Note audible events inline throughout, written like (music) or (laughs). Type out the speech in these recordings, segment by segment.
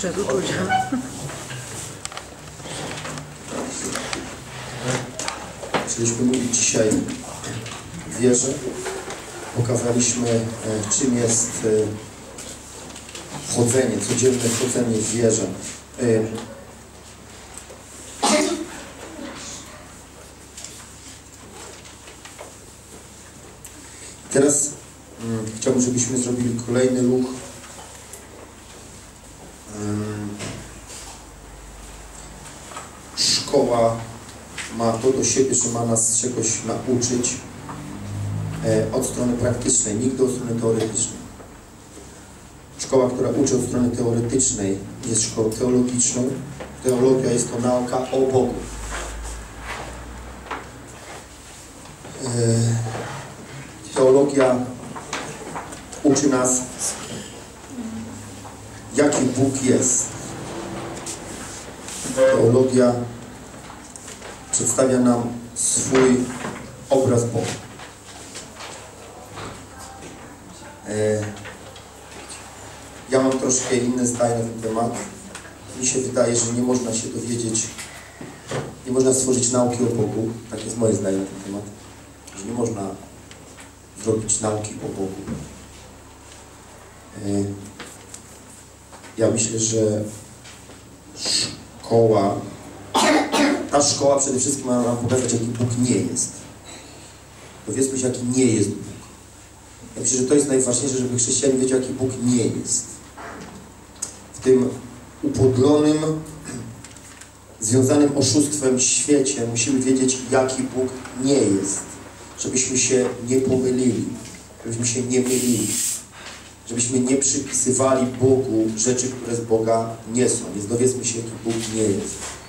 Przez uczucia. Chcieliśmy mówić dzisiaj wierze. Pokazaliśmy, e, czym jest e, chodzenie, codzienne chodzenie w wierze. Teraz mm, chciałbym, żebyśmy zrobili kolejny ruch. Szkoła ma to do siebie, że ma nas czegoś nauczyć e, od strony praktycznej, nigdy od strony teoretycznej. Szkoła, która uczy od strony teoretycznej, jest szkołą teologiczną. Teologia jest to nauka o Bogu. E, Teologia uczy nas, jaki Bóg jest. Teologia przedstawia nam swój obraz Boga. E, Ja mam troszkę inne zdanie na ten temat. Mi się wydaje, że nie można się dowiedzieć, nie można stworzyć nauki o Bogu. Tak jest moje zdanie na ten temat. Że nie można zrobić nauki o Bogu. E, Ja myślę, że szkoła ta szkoła przede wszystkim ma nam pokazać, jaki Bóg nie jest. Dowiedzmy się, jaki nie jest Bóg. Ja myślę, że to jest najważniejsze, żeby chrześcijanin wiedział, jaki Bóg nie jest. W tym upodlonym, związanym oszustwem świecie musimy wiedzieć, jaki Bóg nie jest. Żebyśmy się nie pomylili, żebyśmy się nie mylili. Żebyśmy nie przypisywali Bogu rzeczy, które z Boga nie są. Więc dowiedzmy się, jaki Bóg nie jest.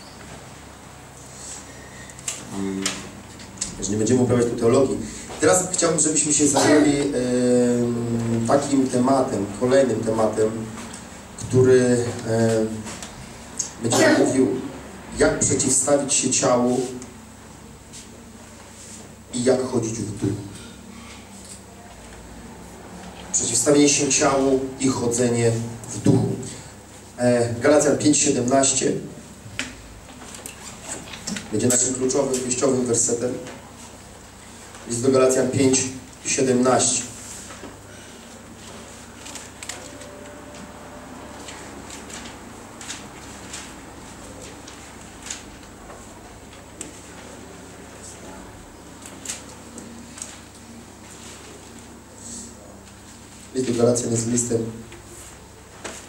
Że nie będziemy uprawiać tu teologii. Teraz chciałbym, żebyśmy się zajęli takim tematem, kolejnym tematem, który em, będzie mówił, jak przeciwstawić się ciału i jak chodzić w duchu. Przeciwstawienie się ciału i chodzenie w duchu. E, Galacjan 5,17 będzie naszym kluczowym, wyjściowym wersetem. List do Galacjan 5, 17. List do Galacjan jest listem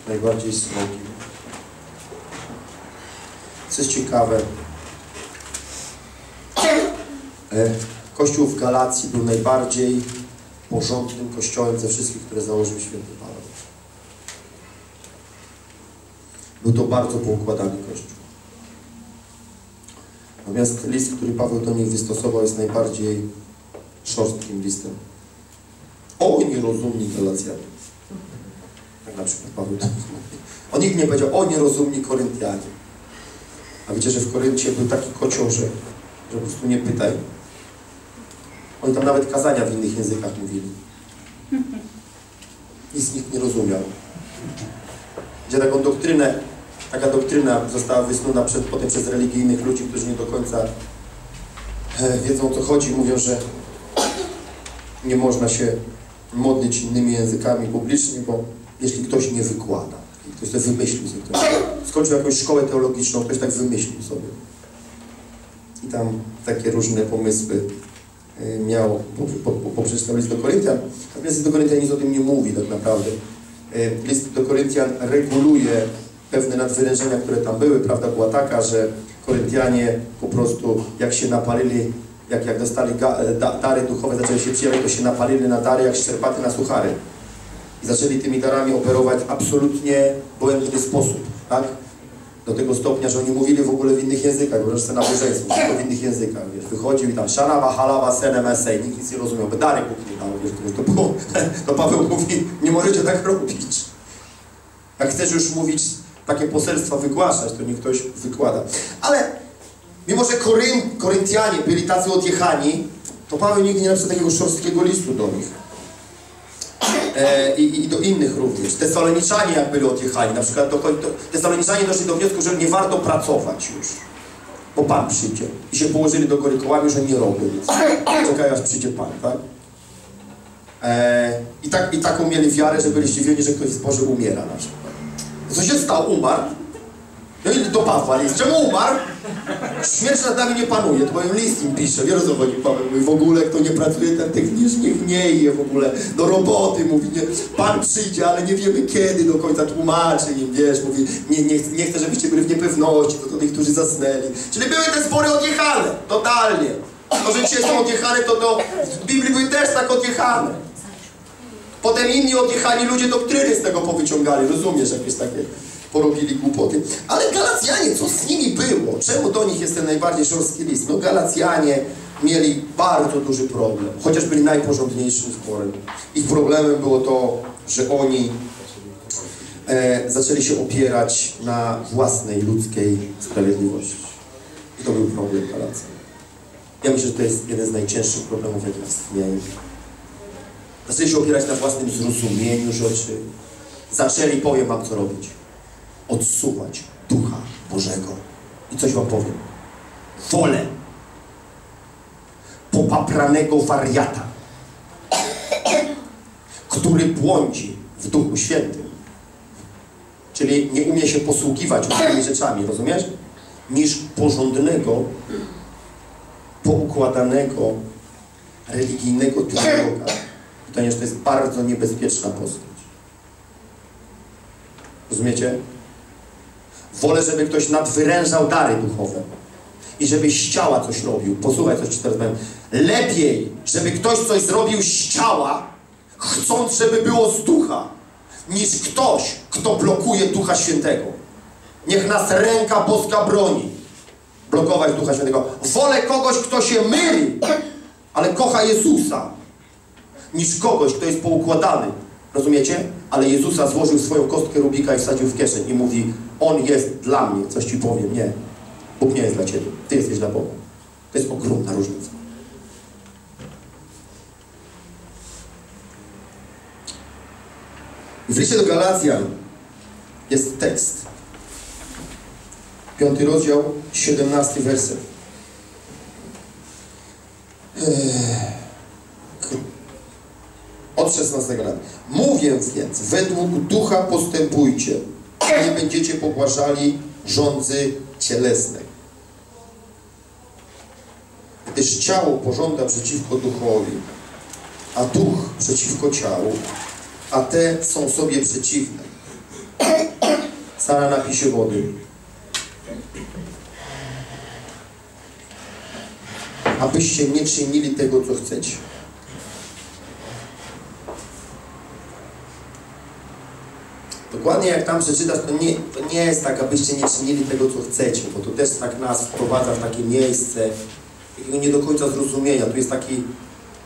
najbardziej srogim. Co jest ciekawe, Kościół w Galacji był najbardziej porządnym kościołem ze wszystkich, które założył święty Paweł. Był to bardzo poukładany kościół. Natomiast list, który Paweł do nich wystosował, jest najbardziej szorstkim listem. O nierozumni Galacjanie. Tak na przykład Paweł to. On nigdy nie powiedział, o nierozumni Koryntianie. A wiecie, że w Koryncie był taki kocioł, że, że po prostu nie pytaj. Oni tam nawet kazania w innych językach mówili. Nic nikt nie rozumiał. Gdzie taką doktrynę, taka doktryna została wysnuta przed, potem przez religijnych ludzi, którzy nie do końca e, wiedzą o co chodzi. Mówią, że nie można się modlić innymi językami publicznie, bo jeśli ktoś nie wykłada, ktoś to wymyślił sobie, ktoś skończył jakąś szkołę teologiczną, ktoś tak wymyślił sobie. I tam takie różne pomysły miał poprzez list do Koryntian. Natomiast list do Koryntian nic o tym nie mówi tak naprawdę. Y, List do Koryntian reguluje pewne nadwyrężenia, które tam były. Prawda była taka, że Koryntianie po prostu jak się napalili, jak, jak dostali ga, da, dary duchowe, zaczęły się przyjawiać, to się napalili na dary jak szczerbaty na suchary. I zaczęli tymi darami operować absolutnie błędny sposób, tak? Do tego stopnia, że oni mówili w ogóle w innych językach, wręcz na nabożeństwo, tylko w innych językach, wiesz, wychodził i tam szana, halawa, sene, mesej, nikt nic nie rozumiał, by dary Bóg nie wiesz, to, było, (laughs) to Paweł mówi, nie możecie tak robić. Jak chcesz już mówić, takie poselstwa wygłaszać, to niech ktoś wykłada. Ale mimo, że Koryn, Koryntianie byli tacy odjechani, to Paweł nigdy nie napisał takiego szorstkiego listu do nich. E, i, i do innych również. Tesaloniczanie jak byli odjechali, na przykład do, do, Tesaloniczanie doszli do wniosku, że nie warto pracować już, bo Pan przyjdzie. I się położyli do góry kołami, że nie robią nic. Czekają aż przyjdzie Pan, tak? E, i, tak, I taką mieli wiarę, że byli zdziwieni, że ktoś z Boży umiera na przykład. Co się stało? Umarł? No i do Pawła list. Czemu umarł? Śmierć nad nami nie panuje. To moim list im pisze. Wiesz co chodzi, Paweł? Mówi, w ogóle kto nie pracuje, ten technicznie gnieje w ogóle. Do roboty. Mówi, nie, Pan przyjdzie, ale nie wiemy kiedy do końca. Tłumaczy im, wiesz. Mówi, nie, nie, nie chcę, żebyście byli w niepewności. To do niektórzy zasnęli. Czyli były te spory odjechane. Totalnie. To, że dzisiaj są odjechane, to, to w Biblii były też tak odjechane. Potem inni odjechani ludzie doktryny z tego powyciągali. Rozumiesz, jakieś takie porobili głupoty. Ale Galacjanie, co z nimi było? Czemu do nich jest ten najbardziej szorstki list? No Galacjanie mieli bardzo duży problem, chociaż byli najporządniejszym zborem. Ich problemem było to, że oni e, zaczęli się opierać na własnej ludzkiej sprawiedliwości. I to był problem Galacji. Ja myślę, że to jest jeden z najcięższych problemów, jakie istnieją. Zaczęli się opierać na własnym zrozumieniu rzeczy. Zaczęli, powiem wam co robić. Odsuwać Ducha Bożego. I coś wam powiem. Wolę popapranego wariata, który błądzi w Duchu Świętym. Czyli nie umie się posługiwać różnymi rzeczami, rozumiesz? Niż porządnego, poukładanego, religijnego teologa. Że to jest bardzo niebezpieczna postać. Rozumiecie? Wolę, żeby ktoś nadwyrężał dary duchowe i żeby z ciała coś robił. Posłuchaj, coś teraz powiem. Lepiej, żeby ktoś coś zrobił z ciała, chcąc, żeby było z ducha, niż ktoś, kto blokuje Ducha Świętego. Niech nas ręka boska broni. Blokować Ducha Świętego. Wolę kogoś, kto się myli, ale kocha Jezusa, niż kogoś, kto jest poukładany. Rozumiecie? Ale Jezusa złożył swoją kostkę Rubika i wsadził w kieszeń i mówi, On jest dla mnie. Coś Ci powiem. Nie. Bóg nie jest dla Ciebie. Ty jesteś dla Boga. To jest ogromna różnica. W liście do Galacjan jest tekst. Piąty rozdział, siedemnasty werset. Od 16 lat. Mówię więc, według ducha postępujcie. Nie będziecie pogłaszali rządzy cielesnej. Gdyż ciało pożąda przeciwko duchowi, a duch przeciwko ciału, a te są sobie przeciwne. Sara napisie wody. Abyście nie czynili tego, co chcecie. Dokładnie jak tam przeczytasz, to nie, to nie jest tak, abyście nie czynili tego, co chcecie, bo to też tak nas wprowadza w takie miejsce takiego nie do końca zrozumienia. Tu jest taki,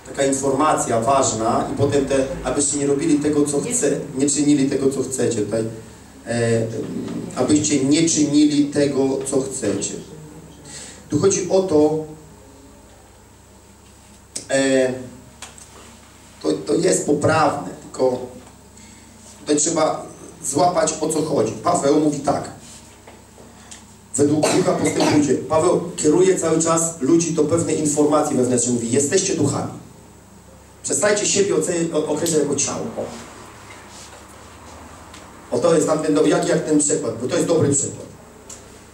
taka informacja ważna i potem te, abyście nie robili tego, co chce, nie czynili tego, co chcecie. Tutaj, e, abyście nie czynili tego, co chcecie. Tu chodzi o to, e, to, to jest poprawne, tylko tutaj trzeba złapać o co chodzi. Paweł mówi tak. Według ducha postępujcie. Paweł kieruje cały czas ludzi do pewnej informacji wewnętrznej. Mówi, jesteście duchami. Przestańcie siebie określać jako ciało. O. to jest tamten, no, jak, jak ten przykład, bo to jest dobry przykład.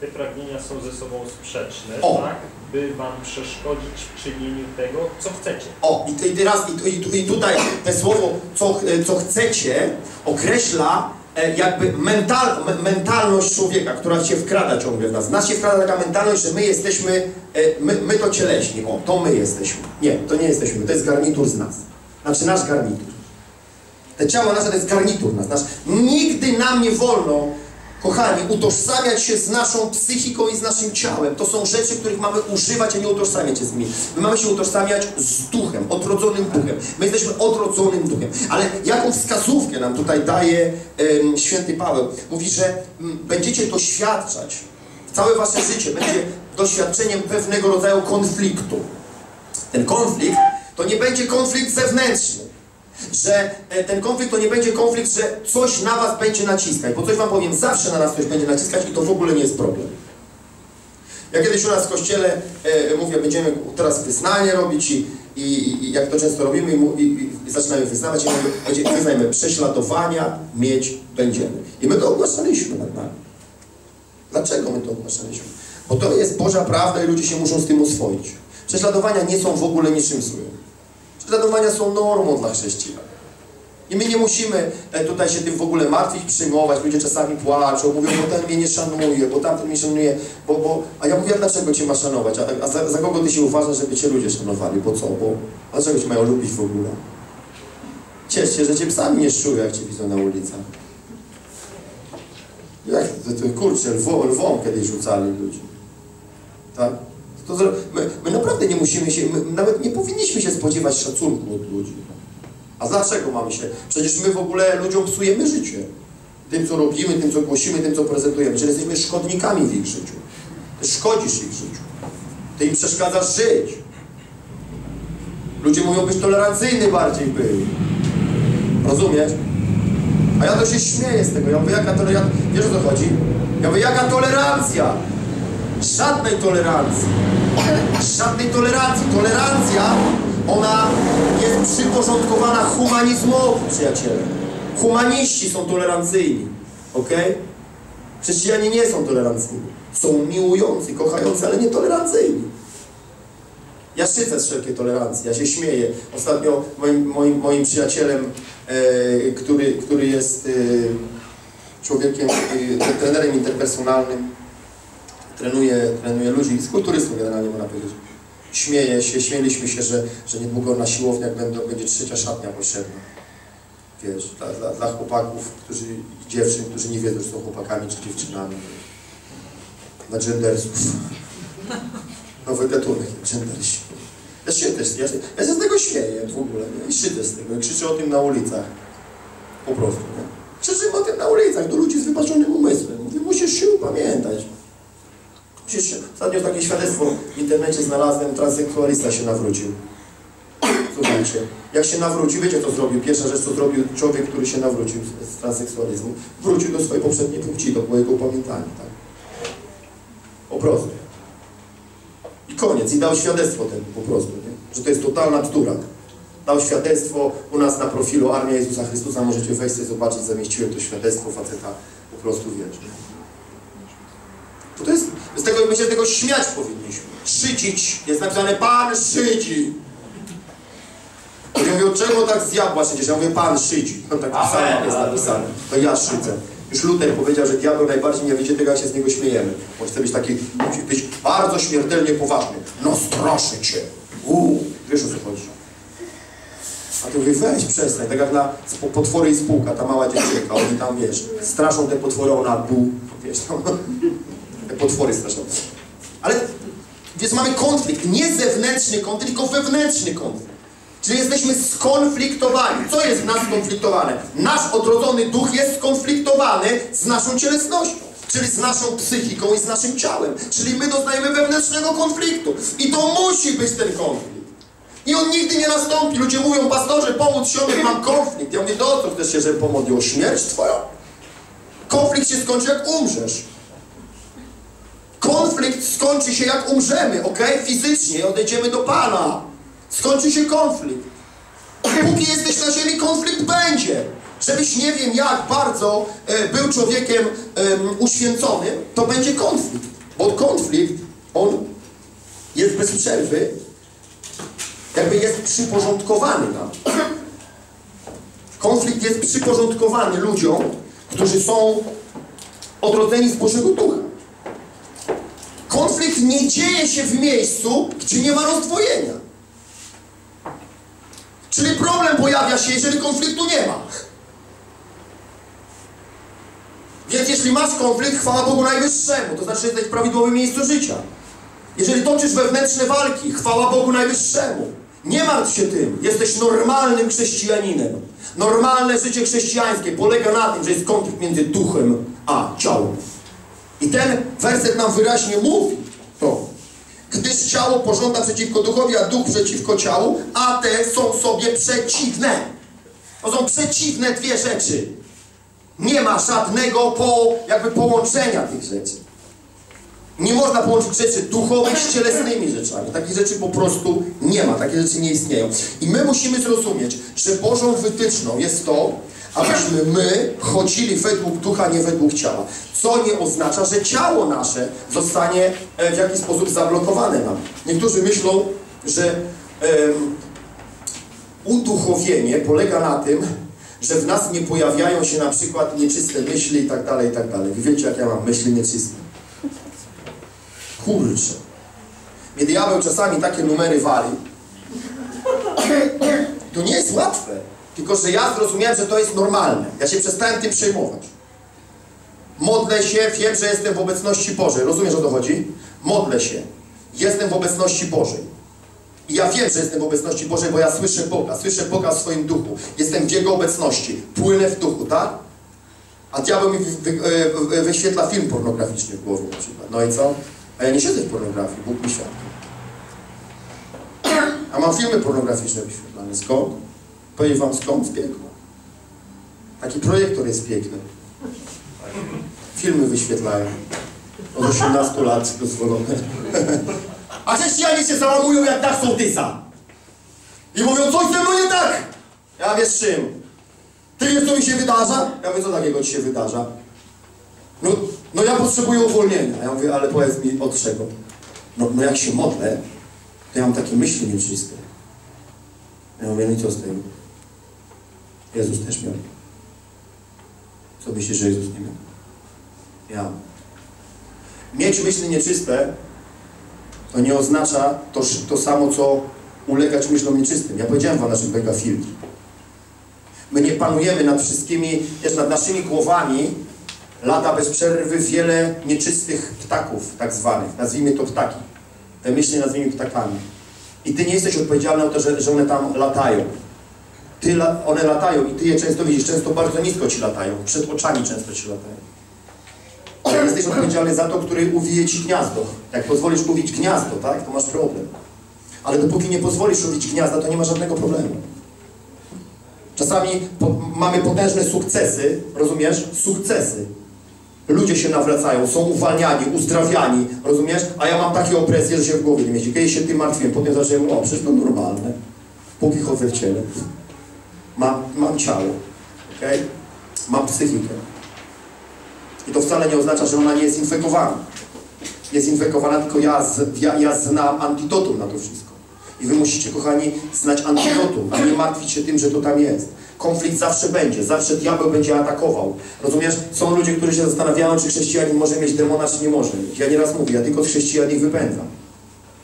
Te pragnienia są ze sobą sprzeczne, O. tak? By wam przeszkodzić w czynieniu tego, co chcecie. O, i, te- i teraz, i, i, i tutaj te słowo, co, co chcecie, określa jakby mental, me- mentalność człowieka, która się wkrada ciągle w nas. W nas się wkrada taka mentalność, że my jesteśmy, e, my, my to cieleśni. O, to my jesteśmy. Nie, to nie jesteśmy. To jest garnitur z nas. Znaczy nasz garnitur. Te ciało nasze to jest garnitur nas. Nasz. Nigdy nam nie wolno, kochani, utożsamiać się z naszą psychiką i z naszym ciałem. To są rzeczy, których mamy używać, a nie utożsamiać się z nimi. My mamy się utożsamiać z duchem, odrodzonym duchem. My jesteśmy odrodzonym duchem. Ale jaką wskazówkę nam tutaj daje em, święty Paweł? Mówi, że mm, będziecie doświadczać, całe wasze życie będzie doświadczeniem pewnego rodzaju konfliktu. Ten konflikt to nie będzie konflikt zewnętrzny. Że e, ten konflikt to nie będzie konflikt, że coś na was będzie naciskać, bo coś wam powiem, zawsze na nas coś będzie naciskać i to w ogóle nie jest problem. Ja kiedyś u nas w kościele e, mówię, będziemy teraz wyznanie robić i, i, i jak to często robimy i, i, zaczynamy wyznawać i mówię, wyznajmy, prześladowania mieć będziemy. I my to ogłaszaliśmy nad nami. Dlaczego my to ogłaszaliśmy? Bo to jest Boża prawda i ludzie się muszą z tym oswoić. Prześladowania nie są w ogóle niczym złym. Prześladowania są normą dla chrześcijan. I my nie musimy e, tutaj się tym w ogóle martwić, przyjmować. Ludzie czasami płaczą, mówią, bo ten mnie nie szanuje, bo tamten mnie szanuje, bo, bo... A ja mówię, dlaczego Cię ma szanować? A, a za, za kogo Ty się uważasz, żeby Cię ludzie szanowali? Bo co? Bo... Dlaczego Cię mają lubić w ogóle? Ciesz się, że Cię psami nie szują, jak Cię widzą na ulicach. Jak to, to kurczę, lwo, lwom kiedyś rzucali ludzi. Tak? To, my, my naprawdę nie musimy się, nawet nie powinniśmy się spodziewać szacunku od ludzi. A dlaczego mamy się? Przecież my w ogóle ludziom psujemy życie. Tym, co robimy, tym, co głosimy, tym, co prezentujemy. Czyli jesteśmy szkodnikami w ich życiu. Ty szkodzisz ich życiu. Ty im przeszkadzasz żyć. Ludzie mówią być tolerancyjny bardziej był. Rozumiesz? A ja to się śmieję z tego. Ja mówię, jaka tolerancja? Wiesz o co chodzi? Ja mówię, jaka tolerancja? Żadnej tolerancji. Żadnej tolerancji. Tolerancja, ona jest przyporządkowana humanizmowi, przyjaciele. Humaniści są tolerancyjni. Ok? Chrześcijanie nie są tolerancyjni. Są miłujący, kochający, ale nie tolerancyjni. Ja szczycę z wszelkiej tolerancji, ja się śmieję. Ostatnio moim, moim, moim przyjacielem, e, który, który jest e, człowiekiem, e, trenerem interpersonalnym, trenuje, trenuje ludzi, z kulturystą generalnie można powiedzieć. Śmieje się, śmieliśmy się, że, że niedługo na siłowniach będą, będzie trzecia szatnia potrzebna. Wiesz, dla, dla, dla chłopaków, którzy, dziewczyn, którzy nie wiedzą, czy są chłopakami czy dziewczynami. Dla gendersów. Nowy gatunek, gendersi. Ja się też, ja się, ja się z tego śmieję w ogóle, nie? I szydzę z tego, i krzyczę o tym na ulicach. Po prostu, nie? Krzyczymy o tym na ulicach do ludzi z wybaczonym umysłem. Mówię, musisz się upamiętać. Się... Ostatnio takie świadectwo w internecie znalazłem, transseksualista się nawrócił. Słuchajcie, jak się nawrócił, wiecie co zrobił? Pierwsza rzecz, co zrobił człowiek, który się nawrócił z, transseksualizmu, wrócił do swojej poprzedniej płci, to było jego upamiętanie, tak? Po prostu. I koniec. I dał świadectwo temu po prostu, nie? że to jest totalna bzdura. Dał świadectwo u nas na profilu Armia Jezusa Chrystusa, możecie wejść sobie zobaczyć, zamieściłem to świadectwo faceta, po prostu wiesz. To jest, z tego, my się z tego śmiać powinniśmy. Szydzić. Jest napisane Pan szydzi. Ja mówię, czego tak z diabła szydzisz? Ja mówię, Pan szydzi. No tak pisane jest napisane. To ja szydzę. Już Luther powiedział, że diabeł najbardziej nie widzi tego, jak się z niego śmiejemy. Bo chce być taki, musi być bardzo śmiertelnie poważny. No straszę cię. Uuu, wiesz o co chodzi. A ty mówię, weź przestań, tak jak na potwory i spółka, ta mała dziewczynka, oni tam, wiesz, straszą te potwory, ona bu, wiesz, no, potwory straszą. Ale, więc mamy konflikt, nie zewnętrzny konflikt, tylko wewnętrzny konflikt. Czyli jesteśmy skonfliktowani. Co jest w nas skonfliktowane? Nasz odrodzony duch jest skonfliktowany z naszą cielesnością, czyli z naszą psychiką i z naszym ciałem. Czyli my doznajemy wewnętrznego konfliktu. I to musi być ten konflikt. I on nigdy nie nastąpi. Ludzie mówią, pastorze, pomóc siostry, mam konflikt. Ja mówię, do co chcesz się, żeby pomodlił? O śmierć twoją? Konflikt się skończy, jak umrzesz. Konflikt skończy się, jak umrzemy, ok? Fizycznie odejdziemy do Pana. Skończy się konflikt. Póki jesteś na ziemi, konflikt będzie. Żebyś nie wiem jak bardzo e, był człowiekiem em, uświęconym, to będzie konflikt. Bo konflikt, on jest bez przerwy, jakby jest przyporządkowany nam. Konflikt jest przyporządkowany ludziom, którzy są odrodzeni z Bożego Ducha. Konflikt nie dzieje się w miejscu, gdzie nie ma rozdwojenia. Czyli problem pojawia się, jeżeli konfliktu nie ma. Więc jeśli masz konflikt, chwała Bogu Najwyższemu, to znaczy, że jesteś w prawidłowym miejscu życia. Jeżeli toczysz wewnętrzne walki, chwała Bogu Najwyższemu. Nie martw się tym, jesteś normalnym chrześcijaninem. Normalne życie chrześcijańskie polega na tym, że jest konflikt między duchem a ciałem. I ten werset nam wyraźnie mówi to. Gdyż ciało pożąda przeciwko duchowi, a duch przeciwko ciału, a te są sobie przeciwne. To są przeciwne dwie rzeczy. Nie ma żadnego po, jakby połączenia tych rzeczy. Nie można połączyć rzeczy duchowych z cielesnymi rzeczami. Takich rzeczy po prostu nie ma, takie rzeczy nie istnieją. I my musimy zrozumieć, że Bożą wytyczną jest to, abyśmy my chodzili według ducha, nie według ciała. Co nie oznacza, że ciało nasze zostanie e, w jakiś sposób zablokowane nam. Niektórzy myślą, że em, uduchowienie polega na tym, że w nas nie pojawiają się na przykład nieczyste myśli i tak dalej, i tak dalej. Wiecie, jak ja mam myśli nieczyste. Kurczę. Mnie diabeł czasami takie numery wali. To nie jest łatwe. Tylko, że ja zrozumiałem, że to jest normalne. Ja się przestałem tym przejmować. Modlę się, wiem, że jestem w obecności Bożej. Rozumiesz, o to chodzi? Modlę się. Jestem w obecności Bożej. I ja wiem, że jestem w obecności Bożej, bo ja słyszę Boga. Słyszę Boga w swoim duchu. Jestem w Jego obecności. Płynę w duchu, tak? A diabeł mi wy, wy, wy, wyświetla film pornograficzny w głowie na przykład. No i co? A ja nie siedzę w pornografii, Bóg mi świadczy. A mam filmy pornograficzne wyświetlane. Skąd? Powiem wam skąd? Z piekła. Taki projektor jest piękny. Filmy wyświetlają. Od 18 lat dozwolone. (laughs) A chrześcijanie się załamują jak dach sołtysa. I mówią, coś ze mną nie tak! Ja wiesz czym? Ty wiesz, co mi się wydarza? Ja mówię, co takiego ci się wydarza? No, no ja potrzebuję uwolnienia. Ja mówię, ale powiedz mi od czego? No, no jak się modlę, to ja mam takie myśli nieczyste. Ja mówię, no i co z tego? Jezus też miał. Co myślisz, że Jezus nie miał? Ja. Mieć myśli nieczyste to nie oznacza to, to samo, co ulegać myślom nieczystym. Ja powiedziałem wam naszym mega filtr. My nie panujemy nad wszystkimi, jest nad naszymi głowami lata bez przerwy wiele nieczystych ptaków, tak zwanych. Nazwijmy to ptaki. Te myśli nazwijmy ptakami. I ty nie jesteś odpowiedzialny o to, że, że one tam latają. Ty, one latają i ty je często widzisz, często bardzo nisko ci latają, przed oczami często ci latają. Ale jesteś odpowiedzialny za to, który uwije ci gniazdo. Jak pozwolisz uwić gniazdo, tak, to masz problem. Ale dopóki nie pozwolisz uwić gniazda, to nie ma żadnego problemu. Czasami po, mamy potężne sukcesy, rozumiesz? Sukcesy. Ludzie się nawracają, są uwalniani, uzdrawiani, rozumiesz? A ja mam takie opresje, że się w głowie nie mieści. Kiedyś się tym martwiłem, potem zacząłem, o, przecież to normalne. Póki chodzę w ciele. Mam, mam ciało, okej? Mam psychikę. I to wcale nie oznacza, że ona nie jest infekowana. Jest infekowana, tylko ja, z, ja, ja znam antidotum na to wszystko. I wy musicie, kochani, znać antidotum, a nie martwić się tym, że to tam jest. Konflikt zawsze będzie, zawsze diabeł będzie atakował. Rozumiesz? Są ludzie, którzy się zastanawiają, czy chrześcijanin może mieć demona, czy nie może. Ja nieraz mówię, ja tylko z chrześcijan ich wypędzam.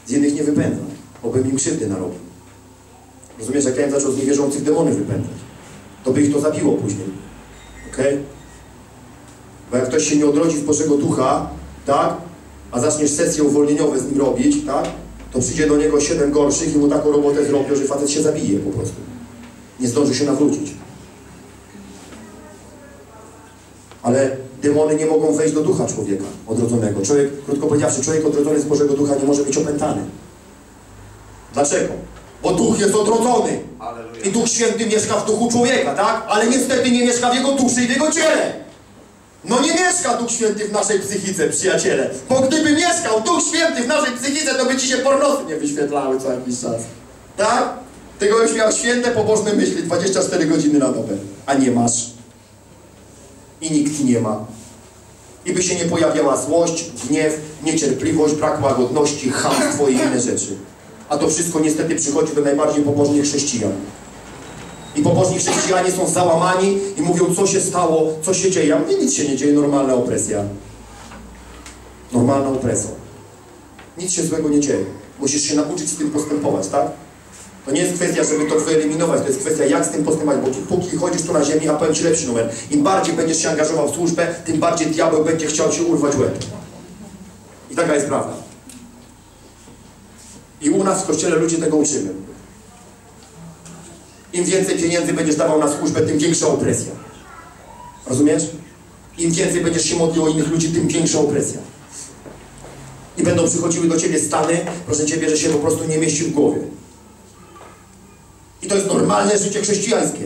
Z jednych nie wypędzam, bo bym im krzywdy narobił. Rozumiesz, jak ja bym zaczął z niewierzących demony wypędzać, to by ich to zabiło później. Okej? Bo jak ktoś się nie odrodzi z Bożego Ducha, tak? A zaczniesz sesje uwolnieniowe z nim robić, tak? To przyjdzie do niego siedem gorszych i mu taką robotę zrobią, że facet się zabije po prostu. Nie zdąży się nawrócić. Ale demony nie mogą wejść do ducha człowieka odrodzonego. Człowiek, krótko powiedziawszy, człowiek odrodzony z Bożego Ducha nie może być opętany. Dlaczego? Bo duch jest odrodzony. I Duch Święty mieszka w duchu człowieka, tak? Ale niestety nie mieszka w jego duszy i w jego ciele. No nie mieszka Duch Święty w naszej psychice, przyjaciele. Bo gdyby mieszkał Duch Święty w naszej psychice, to by ci się pornosy nie wyświetlały co jakiś czas. Tak? Ty byś miał święte, pobożne myśli 24 godziny na dobę. A nie masz. I nikt nie ma. I by się nie pojawiała złość, gniew, niecierpliwość, brak łagodności, chamstwo i inne rzeczy. A to wszystko niestety przychodzi do najbardziej pobożnych chrześcijan. I pobożni chrześcijanie są załamani i mówią, co się stało, co się dzieje. Ja mówię, nic się nie dzieje, normalna opresja. Normalna opresja. Nic się złego nie dzieje. Musisz się nauczyć z tym postępować, tak? To nie jest kwestia, żeby to wyeliminować, to jest kwestia, jak z tym postępować, bo póki chodzisz tu na ziemi, a powiem Ci lepszy numer. Im bardziej będziesz się angażował w służbę, tym bardziej diabeł będzie chciał Ci urwać łeb. I taka jest prawda. I u nas w Kościele ludzie tego uczymy. Im więcej pieniędzy będziesz dawał na służbę, tym większa opresja. Rozumiesz? Im więcej będziesz się modlił o innych ludzi, tym większa opresja. I będą przychodziły do Ciebie stany, proszę Ciebie, że się po prostu nie mieści w głowie. I to jest normalne życie chrześcijańskie.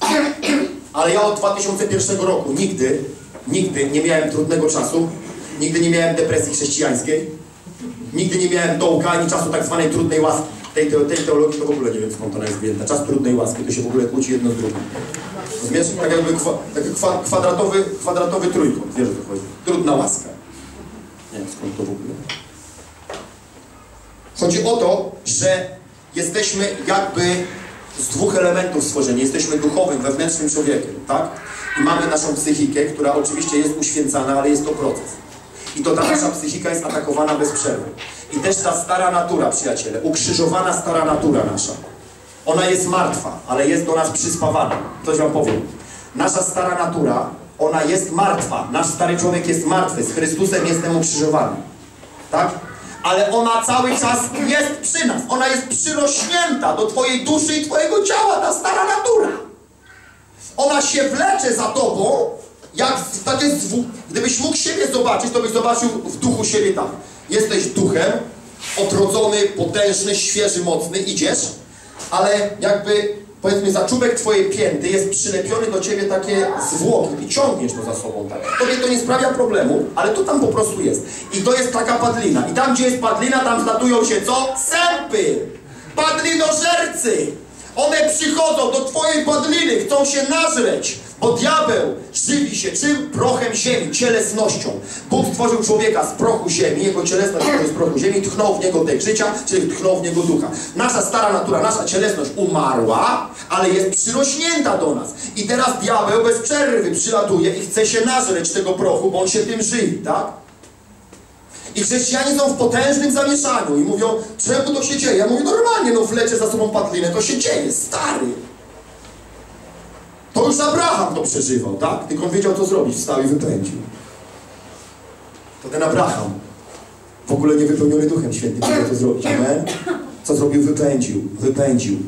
(clears throat) Ale ja od 2001 roku nigdy, nigdy nie miałem trudnego czasu, nigdy nie miałem depresji chrześcijańskiej, nigdy nie miałem dołka ani czasu tak zwanej trudnej łaski. Tej, tej, teologii to w ogóle nie wiem skąd ona jest wyjęta. Czas trudnej łaski, to się w ogóle kłóci jedno z drugim. Rozumiesz? Tak jakby kwa, taki kwa, kwadratowy, kwadratowy trójkąt, wiesz o co chodzi. Trudna łaska. Nie wiem skąd to w ogóle. Chodzi o to, że jesteśmy jakby z dwóch elementów stworzeni. Jesteśmy duchowym, wewnętrznym człowiekiem, tak? I mamy naszą psychikę, która oczywiście jest uświęcana, ale jest to proces. I to ta nasza psychika jest atakowana bez przerwy. I też ta stara natura, przyjaciele, ukrzyżowana stara natura nasza. Ona jest martwa, ale jest do nas przyspawana. Coś wam powiem. Nasza stara natura, ona jest martwa. Nasz stary człowiek jest martwy. Z Chrystusem jestem ukrzyżowany. Tak? Ale ona cały czas jest przy nas. Ona jest przyrośnięta do twojej duszy i twojego ciała, ta stara natura. Ona się wlecze za tobą, jak takie. Gdybyś mógł siebie zobaczyć, to byś zobaczył w duchu siebie tak. Jesteś duchem, odrodzony, potężny, świeży, mocny, idziesz, ale jakby, powiedzmy, za czubek twojej pięty jest przylepiony do ciebie takie zwłoki i ciągniesz to za sobą tak. Tobie to nie sprawia problemu, ale to tam po prostu jest. I to jest taka padlina. I tam, gdzie jest padlina, tam znajdują się co? Sępy! Padlinożercy! One przychodzą do twojej padliny, chcą się nażreć, bo diabeł żywi się czym? Prochem ziemi, cielesnością. Bóg stworzył człowieka z prochu ziemi, jego cielesność to z prochu ziemi, tchnął w niego dech życia, czyli tchnął w niego ducha. Nasza stara natura, nasza cielesność umarła, ale jest przyrośnięta do nas. I teraz diabeł bez przerwy przylatuje i chce się nażreć tego prochu, bo on się tym żywi, tak? I chrześcijanie są w potężnym zamieszaniu i mówią, czemu to się dzieje? Ja mówię, normalnie, no wlecie za sobą padlinę, to się dzieje, stary. To już Abraham to przeżywał, tak? Tylko on wiedział, co zrobić, wstał i wypędził. To ten Abraham, w ogóle nie wypełniony Duchem Świętym, wiedział, co zrobić, amen? Co zrobił? Wypędził, wypędził.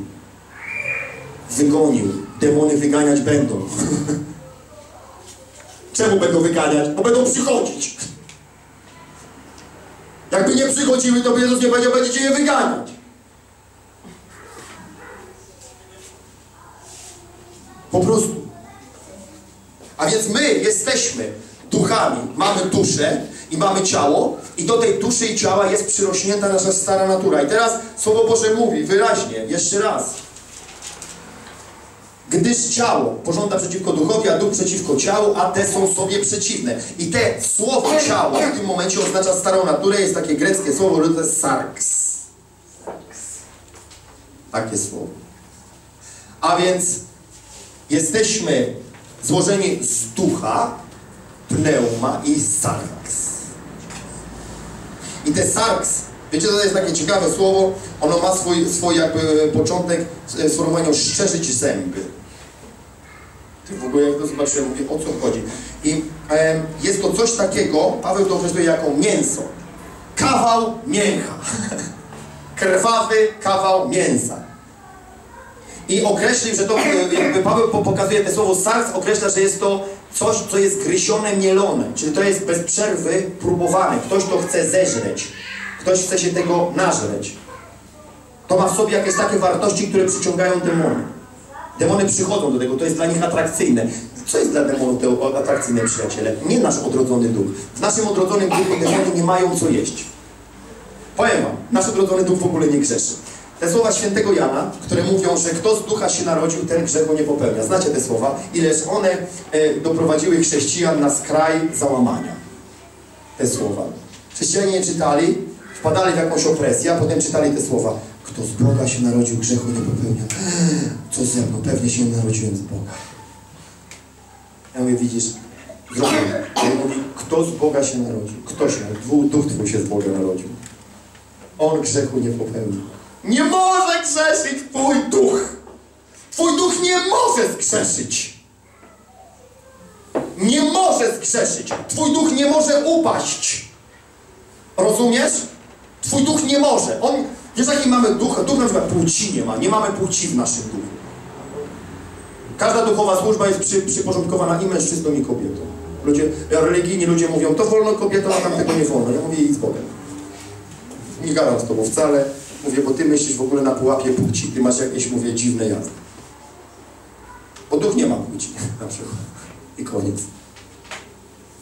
Wygonił. Demony wyganiać będą. (laughs) Czemu będą wyganiać? Bo będą przychodzić. Jakby nie przychodziły, to Jezus nie powiedział, będziecie je wyganiać. Po prostu. A więc my jesteśmy duchami, mamy duszę i mamy ciało i do tej duszy i ciała jest przyrośnięta nasza stara natura. I teraz Słowo Boże mówi wyraźnie, jeszcze raz. Gdyż ciało pożąda przeciwko duchowi, a duch przeciwko ciału, a te są sobie przeciwne. I te słowo ciało w tym momencie oznacza starą naturę, jest takie greckie słowo, to jest sarks. Takie słowo. A więc jesteśmy złożeni z ducha, pneuma i sarks. I te sarks, wiecie, to jest takie ciekawe słowo, ono ma swój, swój jakby początek w sformułowaniu szczerzyć zęby. W ogóle jak to zobaczyłem, mówię, o co chodzi. I em, jest to coś takiego, Paweł to określuje jako mięso. Kawał mięcha. (laughs) Krwawy kawał mięsa. I określił, że to, e, jakby Paweł po- pokazuje te słowo sarc, określa, że jest to coś, co jest gryzione, mielone. Czyli to jest bez przerwy próbowane. Ktoś to chce zeżreć. Ktoś chce się tego nażreć. To ma w sobie jakieś takie wartości, które przyciągają demony. Demony przychodzą do tego, to jest dla nich atrakcyjne. Co jest dla demonów to atrakcyjne, przyjaciele? Nie nasz odrodzony duch. W naszym odrodzonym duchu demony nie mają co jeść. Powiem wam, nasz odrodzony duch w ogóle nie grzeszy. Te słowa świętego Jana, które mówią, że kto z ducha się narodził, ten grzechu nie popełnia. Znacie te słowa? Ileż one e, doprowadziły chrześcijan na skraj załamania. Te słowa. Chrześcijanie je czytali, wpadali w jakąś opresję, a potem czytali te słowa. Kto z Boga się narodził, grzechu nie popełnia. Co ze mną? Pewnie się narodziłem z Boga. Ja mówię, widzisz, zrobię. On mówi, kto z Boga się narodził? Kto się? Duch Twój się z Boga narodził. On grzechu nie popełnił. Nie może grzeszyć Twój duch. Twój duch nie może zgrzeszyć. Nie może zgrzeszyć. Twój duch nie może upaść. Rozumiesz? Twój duch nie może. On, wiesz jaki mamy duch? Duch na przykład płci nie ma. Nie mamy płci w naszym duchu. Każda duchowa służba jest przy, przyporządkowana i mężczyznom i kobietom. Ludzie, religijni ludzie mówią, to wolno kobietom, a tam tego nie wolno. Ja mówię, idź z Bogiem. Nie gadam z tobą wcale. Mówię, bo ty myślisz w ogóle na pułapie płci. Ty masz jakieś, mówię, dziwne jazdy. Bo duch nie ma płci, (laughs) na przykład. I koniec.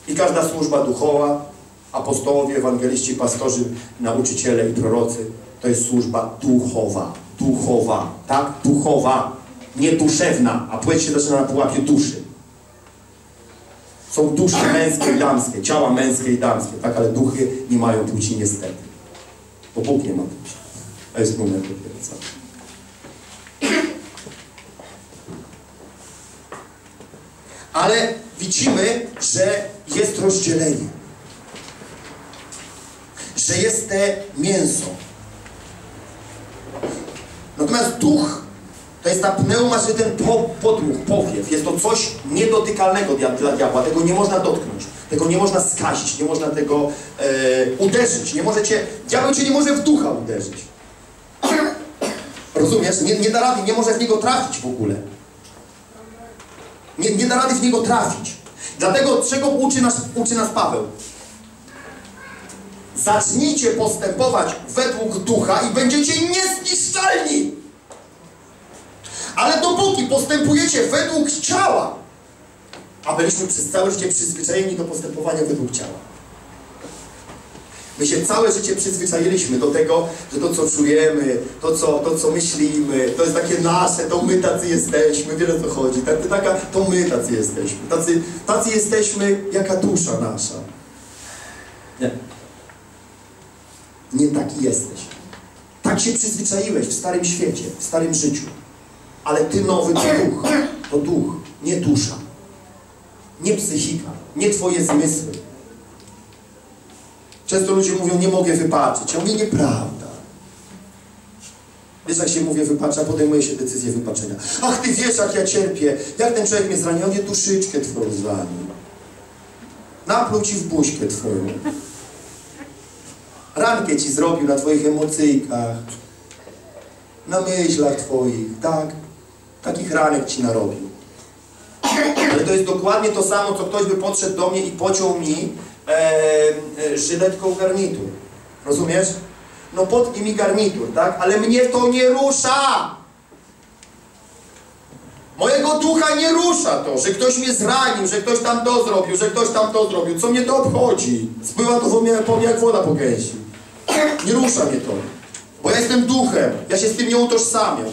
I każda służba duchowa, apostołowie, ewangeliści, pastorzy, nauczyciele i prorocy, to jest służba duchowa. Duchowa, tak? Duchowa, nie duszewna, a płeć się zaczyna na pułapie duszy. Są dusze męskie i damskie, ciała męskie i damskie, tak? Ale duchy nie mają płci niestety. Bo Bóg nie ma płci. To jest numer co. Ale widzimy, że jest rozdzielenie. Że jest te mięso. Natomiast duch to jest ta pneuma, że ten po, podmuch, powiew. Jest to coś niedotykalnego dla, dla diabła. Tego nie można dotknąć. Tego nie można skazić. Nie można tego e, uderzyć. Nie możecie, diabeł cię nie może w ducha uderzyć. Rozumiesz? Nie, nie da rady, nie może w niego trafić w ogóle. Nie, nie da rady w niego trafić. Dlatego czego uczy nas, uczy nas Paweł? Zacznijcie postępować według ducha i będziecie niezniszczalni. Ale dopóki postępujecie według ciała, a byliśmy przez całe życie przyzwyczajeni do postępowania według ciała. My się całe życie przyzwyczailiśmy do tego, że to co czujemy, to co, to, co myślimy, to jest takie nasze, to my tacy jesteśmy, wiele o co chodzi. Taka, to my tacy jesteśmy. Tacy, tacy jesteśmy, jaka dusza nasza. Nie. Nie taki jesteś. Tak się przyzwyczaiłeś w starym świecie, w starym życiu. Ale ty nowy to duch. To duch, nie dusza. Nie psychika, nie twoje zmysły. Często ludzie mówią, nie mogę wybaczyć. Ja mówię, nieprawda. Wiesz, jak się mówię wybaczę, a podejmuje się decyzję wybaczenia. Ach, ty wiesz, jak ja cierpię. Jak ten człowiek mnie zranił? Mówię, duszyczkę twoją zranił. Napluł ci w buźkę twoją. Rankę ci zrobił na twoich emocyjkach. Na myślach twoich, tak? Takich ranek ci narobił. Ale to jest dokładnie to samo, co ktoś by podszedł do mnie i pociął mi e, e, żyletką garnitur. Rozumiesz? No potnij mi garnitur, tak? Ale mnie to nie rusza! Mojego ducha nie rusza to, że ktoś mnie zranił, że ktoś tam to zrobił, że ktoś tam to zrobił. Co mnie to obchodzi? Spływa to po mnie jak woda po gęsi. Nie rusza mnie to. Bo ja jestem duchem. Ja się z tym nie utożsamiam.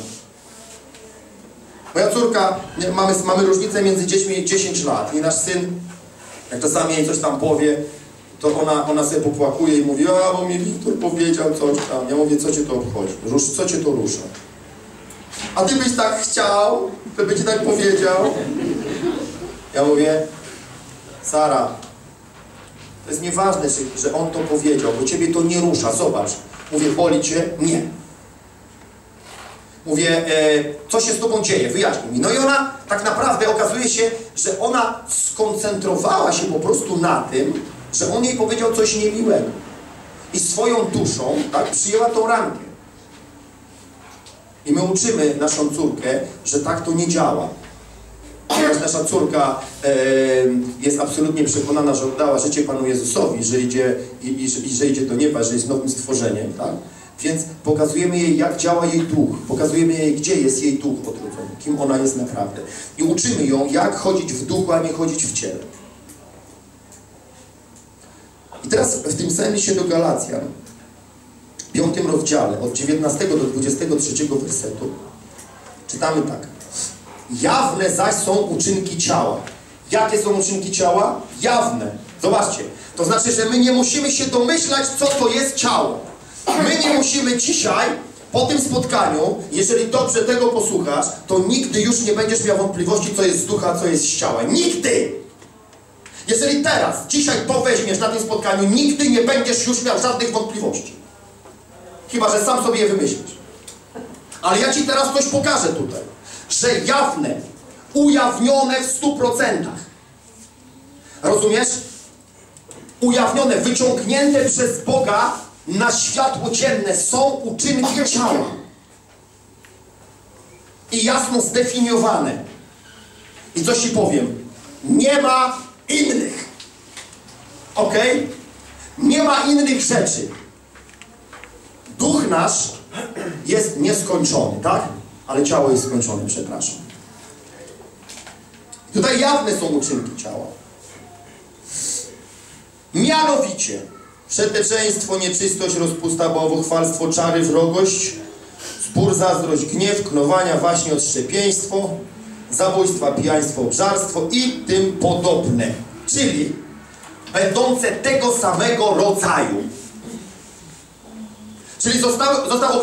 Moja córka, mamy, mamy różnicę między dziećmi 10 lat i nasz syn, jak czasami jej coś tam powie, to ona, ona sobie popłakuje i mówi, a bo mi Wiktor powiedział coś tam. Ja mówię, co cię to obchodzi? Co cię to rusza? A ty byś tak chciał, żeby ci tak powiedział. Ja mówię, Sara, to jest nieważne, że, on to powiedział, bo ciebie to nie rusza. Zobacz. Mówię, boli cię? Nie. Mówię, e, co się z tobą dzieje? Wyjaśnij mi. No i ona tak naprawdę okazuje się, że ona skoncentrowała się po prostu na tym, że on jej powiedział coś niemiłego. I swoją duszą tak, przyjęła tą rankę. I my uczymy naszą córkę, że tak to nie działa. Ponieważ nasza córka e, jest absolutnie przekonana, że oddała życie Panu Jezusowi, że idzie, i, i, i, że idzie do nieba, że jest nowym stworzeniem, tak? Więc pokazujemy jej, jak działa jej duch. Pokazujemy jej, gdzie jest jej duch odrodzony, kim ona jest naprawdę. I uczymy ją, jak chodzić w duchu, a nie chodzić w ciele. I teraz w tym sensie do Galacjan, w piątym rozdziale, od 19 do 23 wersetu, czytamy tak. Jawne zaś są uczynki ciała. Jakie są uczynki ciała? Jawne. Zobaczcie. To znaczy, że my nie musimy się domyślać, co to jest ciało. My nie musimy dzisiaj, po tym spotkaniu, jeżeli dobrze tego posłuchasz, to nigdy już nie będziesz miał wątpliwości, co jest z ducha, co jest z ciała. Nigdy! Jeżeli teraz, dzisiaj to weźmiesz na tym spotkaniu, nigdy nie będziesz już miał żadnych wątpliwości. Chyba, że sam sobie je wymyślisz. Ale ja Ci teraz coś pokażę tutaj, że jawne, ujawnione w stu procentach. Rozumiesz? Ujawnione, wyciągnięte przez Boga na światło dzienne są uczynki ciała. I jasno zdefiniowane. I coś Ci powiem. Nie ma innych. Ok? Nie ma innych rzeczy. Duch nasz jest nieskończony, tak? Ale ciało jest skończone, przepraszam. Tutaj jawne są uczynki ciała. Mianowicie przeteczeństwo, nieczystość, rozpusta, bałwochwalstwo, czary, wrogość, spór, zazdrość, gniew, knowania, właśnie odszczepieństwo, zabójstwa, pijaństwo, obżarstwo i tym podobne. Czyli będące tego samego rodzaju. Czyli został, został